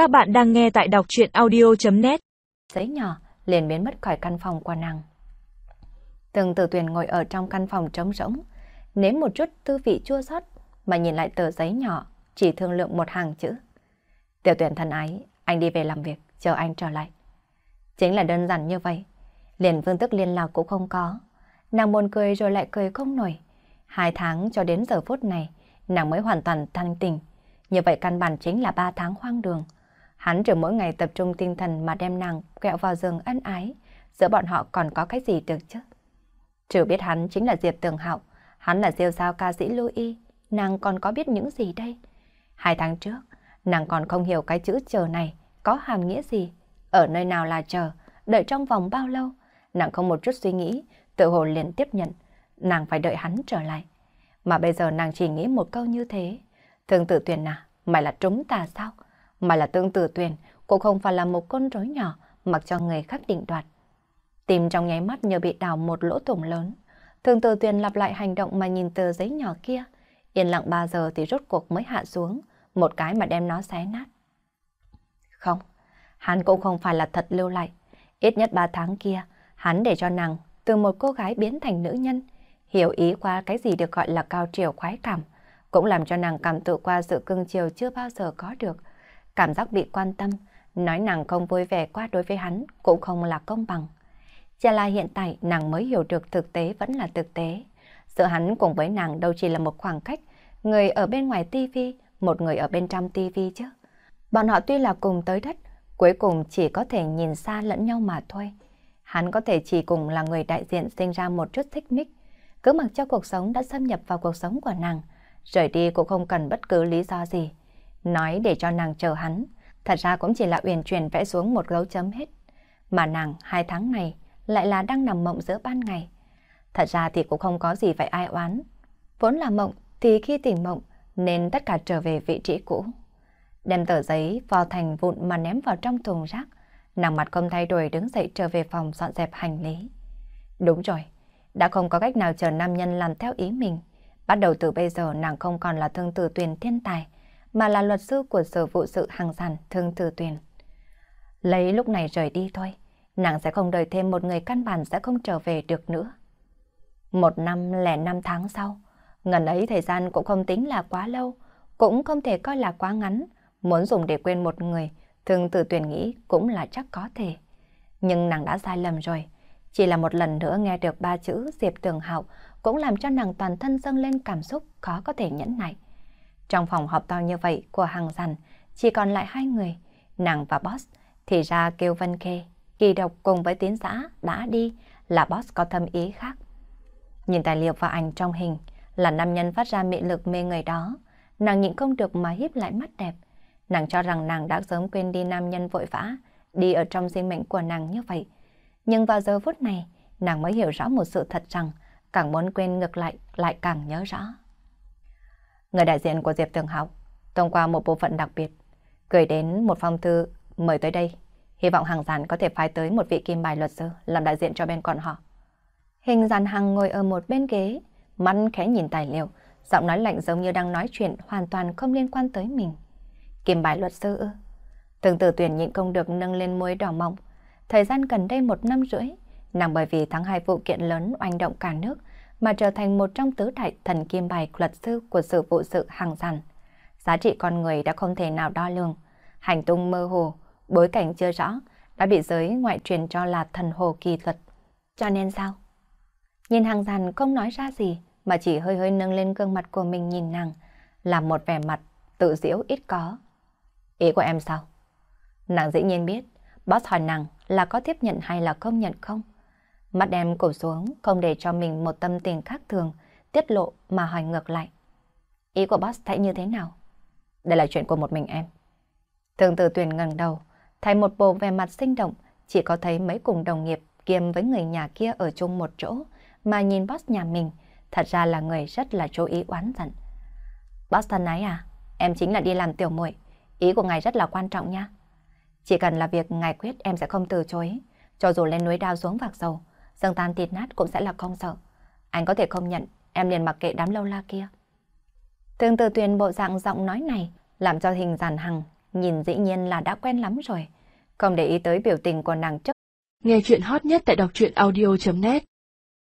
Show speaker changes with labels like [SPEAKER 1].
[SPEAKER 1] Các bạn đang nghe tại đọc chuyện audio.net
[SPEAKER 2] Giấy nhỏ liền biến mất khỏi căn phòng của nàng. Từng từ tuyển ngồi ở trong căn phòng trống rỗng, nếm một chút tư vị chua xót mà nhìn lại tờ giấy nhỏ, chỉ thương lượng một hàng chữ. Tiểu tuyển thân ái, anh đi về làm việc, chờ anh trở lại. Chính là đơn giản như vậy. Liền phương tức liên lạc cũng không có. Nàng buồn cười rồi lại cười không nổi. Hai tháng cho đến giờ phút này, nàng mới hoàn toàn thanh tình. Như vậy căn bản chính là ba tháng hoang đường. Hắn trừ mỗi ngày tập trung tinh thần mà đem nàng kẹo vào giường ân ái. Giữa bọn họ còn có cái gì được chứ? Trừ biết hắn chính là Diệp Tường Hạo, hắn là siêu sao ca sĩ Louis, nàng còn có biết những gì đây? Hai tháng trước, nàng còn không hiểu cái chữ chờ này có hàm nghĩa gì, ở nơi nào là chờ, đợi trong vòng bao lâu. Nàng không một chút suy nghĩ, tự hồ liền tiếp nhận, nàng phải đợi hắn trở lại. Mà bây giờ nàng chỉ nghĩ một câu như thế. thường tử tuyển à, mày là trúng ta sao? Mà là tương tự tuyển, cũng không phải là một con rối nhỏ mặc cho người khác định đoạt. Tim trong nháy mắt như bị đào một lỗ thủng lớn. Thường tử tuyển lặp lại hành động mà nhìn tờ giấy nhỏ kia. Yên lặng 3 giờ thì rốt cuộc mới hạ xuống, một cái mà đem nó xé nát. Không, hắn cũng không phải là thật lưu lại. Ít nhất 3 tháng kia, hắn để cho nàng từ một cô gái biến thành nữ nhân, hiểu ý qua cái gì được gọi là cao triều khoái cảm, cũng làm cho nàng cảm tự qua sự cưng chiều chưa bao giờ có được. Cảm giác bị quan tâm, nói nàng không vui vẻ quá đối với hắn cũng không là công bằng. Chỉ là hiện tại nàng mới hiểu được thực tế vẫn là thực tế. Giữa hắn cùng với nàng đâu chỉ là một khoảng cách, người ở bên ngoài tivi, một người ở bên trong tivi chứ. Bọn họ tuy là cùng tới đất, cuối cùng chỉ có thể nhìn xa lẫn nhau mà thôi. Hắn có thể chỉ cùng là người đại diện sinh ra một chút thích mích, cứ mặc cho cuộc sống đã xâm nhập vào cuộc sống của nàng, rời đi cũng không cần bất cứ lý do gì. Nói để cho nàng chờ hắn, thật ra cũng chỉ là uyển chuyển vẽ xuống một dấu chấm hết. Mà nàng hai tháng này lại là đang nằm mộng giữa ban ngày. Thật ra thì cũng không có gì phải ai oán. Vốn là mộng thì khi tỉnh mộng nên tất cả trở về vị trí cũ. Đem tờ giấy vào thành vụn mà ném vào trong thùng rác. Nàng mặt không thay đổi đứng dậy trở về phòng dọn dẹp hành lý. Đúng rồi, đã không có cách nào chờ nam nhân làm theo ý mình. Bắt đầu từ bây giờ nàng không còn là thương tử tuyển thiên tài, mà là luật sư của sở vụ sự hàng giản thương tử tuyền Lấy lúc này rời đi thôi, nàng sẽ không đợi thêm một người căn bản sẽ không trở về được nữa. Một năm lẻ năm tháng sau, ngần ấy thời gian cũng không tính là quá lâu, cũng không thể coi là quá ngắn, muốn dùng để quên một người, thương tử tuyển nghĩ cũng là chắc có thể. Nhưng nàng đã sai lầm rồi, chỉ là một lần nữa nghe được ba chữ Diệp Tường Hạo cũng làm cho nàng toàn thân dâng lên cảm xúc khó có thể nhẫn nại. Trong phòng họp to như vậy của hàng rằn, chỉ còn lại hai người, nàng và boss, thì ra kêu Vân Khê, kỳ độc cùng với tiến xã đã đi, là boss có thâm ý khác. Nhìn tài liệu và ảnh trong hình, là nam nhân phát ra mị lực mê người đó, nàng nhịn không được mà hiếp lại mắt đẹp. Nàng cho rằng nàng đã sớm quên đi nam nhân vội vã, đi ở trong sinh mệnh của nàng như vậy. Nhưng vào giờ phút này, nàng mới hiểu rõ một sự thật rằng, càng muốn quên ngược lại, lại càng nhớ rõ. Người đại diện của Diệp Tường Học, thông qua một bộ phận đặc biệt, gửi đến một phong thư mời tới đây. Hy vọng hàng giàn có thể phái tới một vị kim bài luật sư làm đại diện cho bên còn họ. Hình giàn hằng ngồi ở một bên ghế, mắt khẽ nhìn tài liệu, giọng nói lạnh giống như đang nói chuyện hoàn toàn không liên quan tới mình. Kim bài luật sư ư? Từng từ tuyển nhịn công được nâng lên môi đỏ mọng. Thời gian gần đây một năm rưỡi, nàng bởi vì tháng hai vụ kiện lớn oanh động cả nước mà trở thành một trong tứ đại thần kim bài luật sư của sự vụ sự hàng rằn. Giá trị con người đã không thể nào đo lường, hành tung mơ hồ, bối cảnh chưa rõ, đã bị giới ngoại truyền cho là thần hồ kỳ thuật Cho nên sao? Nhìn hàng rằn không nói ra gì, mà chỉ hơi hơi nâng lên gương mặt của mình nhìn nàng, làm một vẻ mặt tự diễu ít có. Ý của em sao? Nàng dĩ nhiên biết, boss hỏi nàng là có tiếp nhận hay là không nhận không? Mắt đen cổ xuống, không để cho mình một tâm tình khác thường, tiết lộ mà hỏi ngược lại. Ý của boss thấy như thế nào? Đây là chuyện của một mình em. Thường từ tuyển ngẩng đầu, thấy một bộ vẻ mặt sinh động, chỉ có thấy mấy cùng đồng nghiệp kiêm với người nhà kia ở chung một chỗ, mà nhìn boss nhà mình, thật ra là người rất là chú ý oán giận. Boss thân ái à, em chính là đi làm tiểu muội, ý của ngài rất là quan trọng nha. Chỉ cần là việc ngài quyết em sẽ không từ chối, cho dù lên núi đao xuống vạc dầu, dâng tan thịt nát cũng sẽ là không sợ. Anh có thể không nhận, em liền mặc kệ đám lâu la kia. Tương tự tuyên bộ dạng giọng nói này làm cho hình giàn hằng nhìn dĩ nhiên là đã quen lắm rồi. Không để ý tới biểu tình của nàng trước.
[SPEAKER 3] Nghe chuyện hot nhất tại đọc truyện audio.net